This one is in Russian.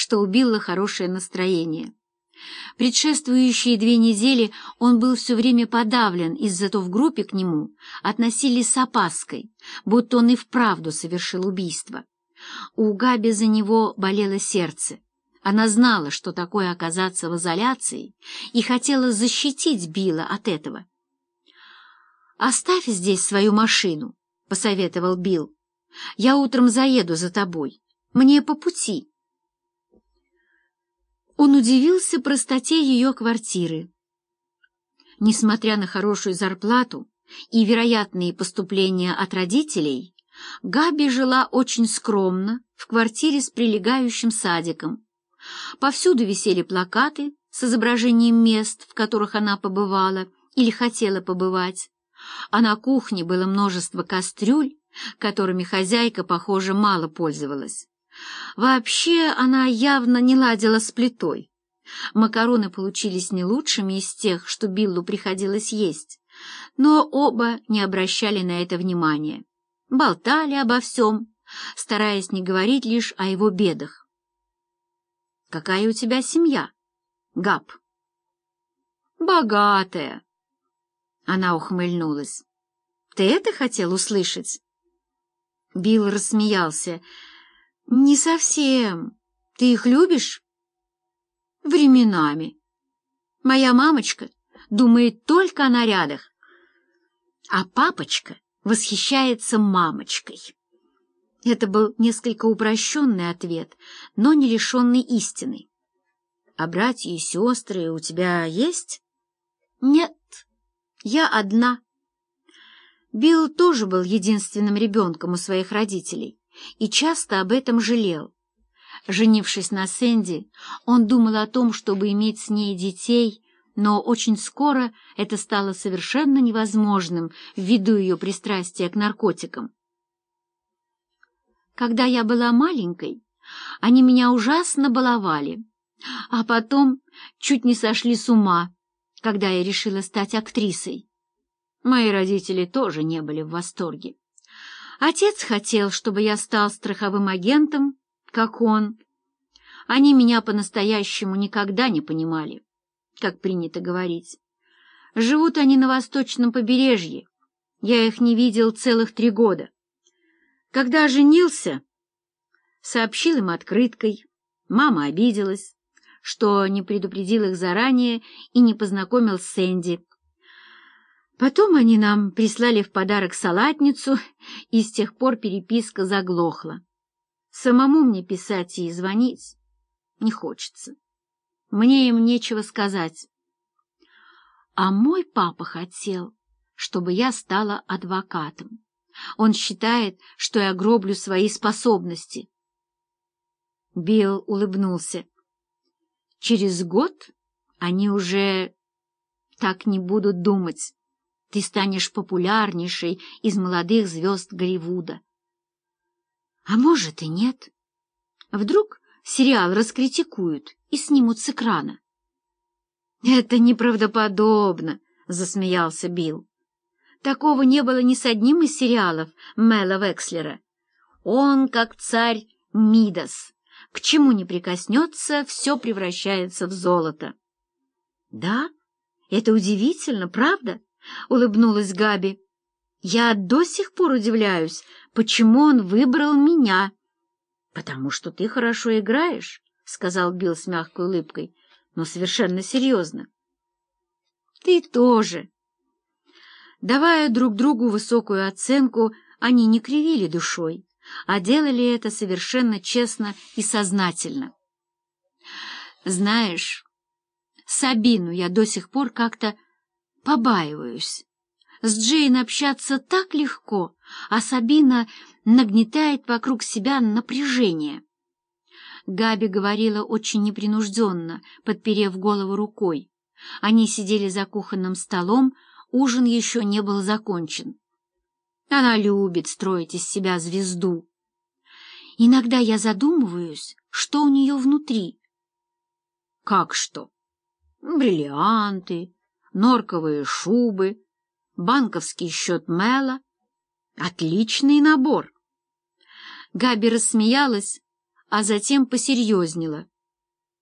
что у Билла хорошее настроение. Предшествующие две недели он был все время подавлен, из-за то в группе к нему относились с опаской, будто он и вправду совершил убийство. У Габи за него болело сердце. Она знала, что такое оказаться в изоляции, и хотела защитить Билла от этого. «Оставь здесь свою машину», — посоветовал Билл. «Я утром заеду за тобой. Мне по пути». Он удивился простоте ее квартиры. Несмотря на хорошую зарплату и вероятные поступления от родителей, Габи жила очень скромно в квартире с прилегающим садиком. Повсюду висели плакаты с изображением мест, в которых она побывала или хотела побывать, а на кухне было множество кастрюль, которыми хозяйка, похоже, мало пользовалась. Вообще она явно не ладила с плитой. Макароны получились не лучшими из тех, что Биллу приходилось есть, но оба не обращали на это внимания. Болтали обо всем, стараясь не говорить лишь о его бедах. «Какая у тебя семья, Габ?» «Богатая!» Она ухмыльнулась. «Ты это хотел услышать?» Билл рассмеялся. «Не совсем. Ты их любишь?» «Временами. Моя мамочка думает только о нарядах, а папочка восхищается мамочкой». Это был несколько упрощенный ответ, но не лишенный истины. «А братья и сестры у тебя есть?» «Нет, я одна». Билл тоже был единственным ребенком у своих родителей и часто об этом жалел. Женившись на Сэнди, он думал о том, чтобы иметь с ней детей, но очень скоро это стало совершенно невозможным ввиду ее пристрастия к наркотикам. Когда я была маленькой, они меня ужасно баловали, а потом чуть не сошли с ума, когда я решила стать актрисой. Мои родители тоже не были в восторге. Отец хотел, чтобы я стал страховым агентом, как он. Они меня по-настоящему никогда не понимали, как принято говорить. Живут они на восточном побережье. Я их не видел целых три года. Когда женился, сообщил им открыткой. Мама обиделась, что не предупредил их заранее и не познакомил с Сэнди, Потом они нам прислали в подарок салатницу, и с тех пор переписка заглохла. Самому мне писать и звонить не хочется. Мне им нечего сказать. А мой папа хотел, чтобы я стала адвокатом. Он считает, что я гроблю свои способности. Билл улыбнулся. Через год они уже так не будут думать. Ты станешь популярнейшей из молодых звезд Голливуда. А может и нет. Вдруг сериал раскритикуют и снимут с экрана. «Это неправдоподобно», — засмеялся Билл. «Такого не было ни с одним из сериалов Мэла Векслера. Он, как царь Мидас, к чему не прикоснется, все превращается в золото». «Да, это удивительно, правда?» — улыбнулась Габи. «Я до сих пор удивляюсь, почему он выбрал меня». «Потому что ты хорошо играешь», — сказал Билл с мягкой улыбкой, но совершенно серьезно. «Ты тоже». Давая друг другу высокую оценку, они не кривили душой, а делали это совершенно честно и сознательно. «Знаешь, Сабину я до сих пор как-то побаиваюсь. С Джейн общаться так легко, а Сабина нагнетает вокруг себя напряжение. Габи говорила очень непринужденно, подперев голову рукой. Они сидели за кухонным столом, ужин еще не был закончен. Она любит строить из себя звезду. Иногда я задумываюсь, что у нее внутри. Как что? Бриллианты, норковые шубы, банковский счет Мэла. Отличный набор. Габи рассмеялась, а затем посерьезнела.